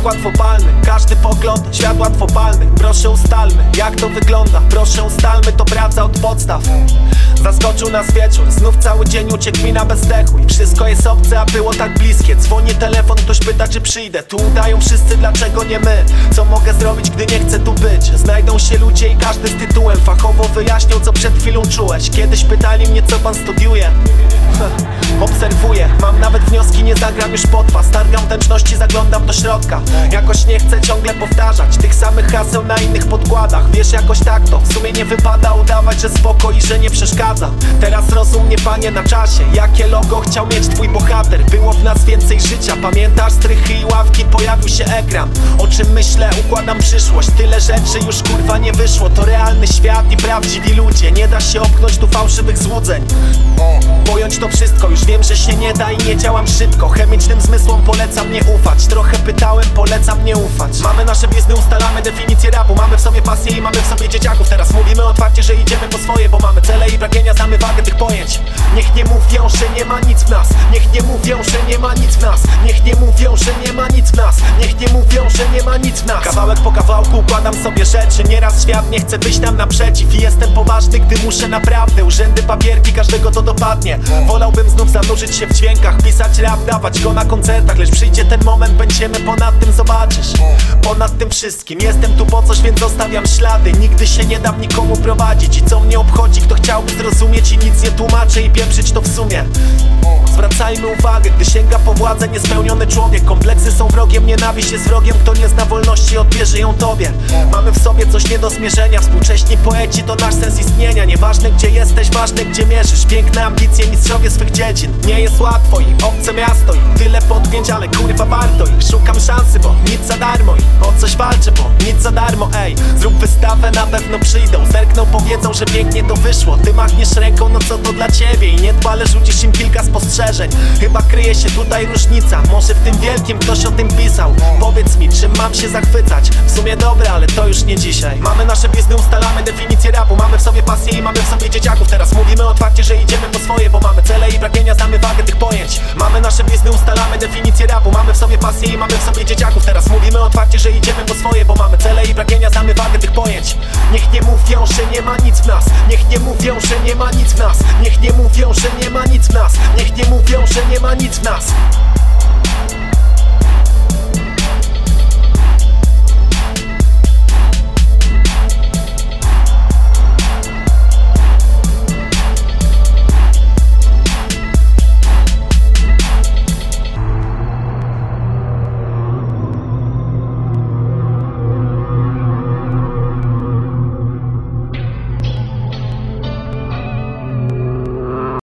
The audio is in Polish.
Szlak łatwopalny, każdy pogląd, świat łatwopalny Proszę ustalmy, jak to wygląda. Proszę ustalmy, to praca od podstaw. Zaskoczył nas wieczór, znów cały dzień uciekł mi na bezdechu I wszystko jest obce, a było tak bliskie. Dzwoni telefon, ktoś pyta czy przyjdę. Tu udają wszyscy, dlaczego nie my? Co zrobić, gdy nie chcę tu być? Znajdą się ludzie i każdy z tytułem Fachowo wyjaśnią, co przed chwilą czułeś. Kiedyś pytali mnie, co pan studiuje. Obserwuję, mam nawet wnioski, nie zagram już pod was Targam tęczności, zaglądam do środka. Jakoś nie chcę ciągle powtarzać Tych samych haseł na innych podkładach. Wiesz, jakoś tak to w sumie nie wypada udawać, że spoko i że nie przeszkadza. Teraz rozum mnie panie na czasie. Jakie logo chciał mieć twój bohater? Było w nas więcej życia. Pamiętasz strychy i ławki, pojawił się ekran. O czym myślę, układam przyszłość. Tyle rzeczy już kurwa nie wyszło. To realny świat i prawdziwi ludzie. Nie da się opchnąć tu fałszywych złudzeń. Pojąć to wszystko, już wiem, że się nie da i nie działam szybko. Chemicznym zmysłom polecam nie ufać. Trochę pytałem, polecam nie ufać. Mamy nasze blizny, ustalamy definicję rapu. Mamy w sobie pasję i mamy w sobie dzieciaków. Teraz mówimy otwarcie, że idziemy po swoje Bo mamy cele i pragnienia, znamy wagę tych pojęć. Niech nie mówią, że nie ma nic w nas. Niech nie mówią, że nie ma nic w nas. Niech nie mówią, że nie ma nic w nas że nie ma nic w nas. Kawałek po kawałku układam sobie rzeczy. Nieraz świat nie chce wyjść nam naprzeciw I jestem poważny, gdy muszę naprawdę. Urzędy, papierki, każdego to dopadnie. Wolałbym znów zanurzyć się w dźwiękach Pisać rap, dawać go na koncertach. Lecz przyjdzie ten moment, będziemy ponad tym, zobaczysz. Ponad tym wszystkim. Jestem tu po coś, więc zostawiam ślady. Nigdy się nie dam nikomu prowadzić. I co mnie obchodzi, kto chciałby zrozumieć I nic nie tłumaczę i pieprzyć to w sumie Zwracajmy uwagę, gdy sięga po władzę niespełniony człowiek. Kompleksy są wrogiem, nienawiść jest wrogiem Kto nie zna wolności, odbierze ją tobie. Mamy w sobie coś nie do zmierzenia. Współcześni poeci to nasz sens istnienia. Nieważne gdzie jesteś, ważne gdzie mierzysz. Piękne ambicje, mistrzowie swych dziedzin. Nie jest łatwo i obce miasto i tyle podpięć Ale kurwa warto i szukam szansy, bo nic za darmo I o coś walczę, bo nic za darmo, ej. Zrób wystawę, na pewno przyjdą. Zerkną, powiedzą, że pięknie to wyszło. Ty machniesz ręką, no co to dla ciebie? I nie dbale rzucisz im kilka spostrzeżeń Chyba kryje się tutaj różnica. Może w tym wielkim ktoś o tym pisał. Powiedz mi, czym mam się zachwycać? W sumie dobre, ale to już nie dzisiaj. Mamy nasze blizny, ustalamy definicję rapu. Mamy w sobie pasję i mamy w sobie dzieciaków. Teraz mówimy otwarcie, że idziemy po swoje Bo mamy cele i pragnienia, znamy wagę tych pojęć. Mamy nasze blizny, ustalamy definicję rapu. Mamy w sobie pasję i mamy w sobie dzieciaków. Teraz mówimy otwarcie, że idziemy po swoje Bo mamy cele i pragnienia, znamy wagę tych pojęć mówią, że nie ma nic w nas. Niech nie mówią, że nie ma nic w nas. Niech nie mówią, że nie ma nic w nas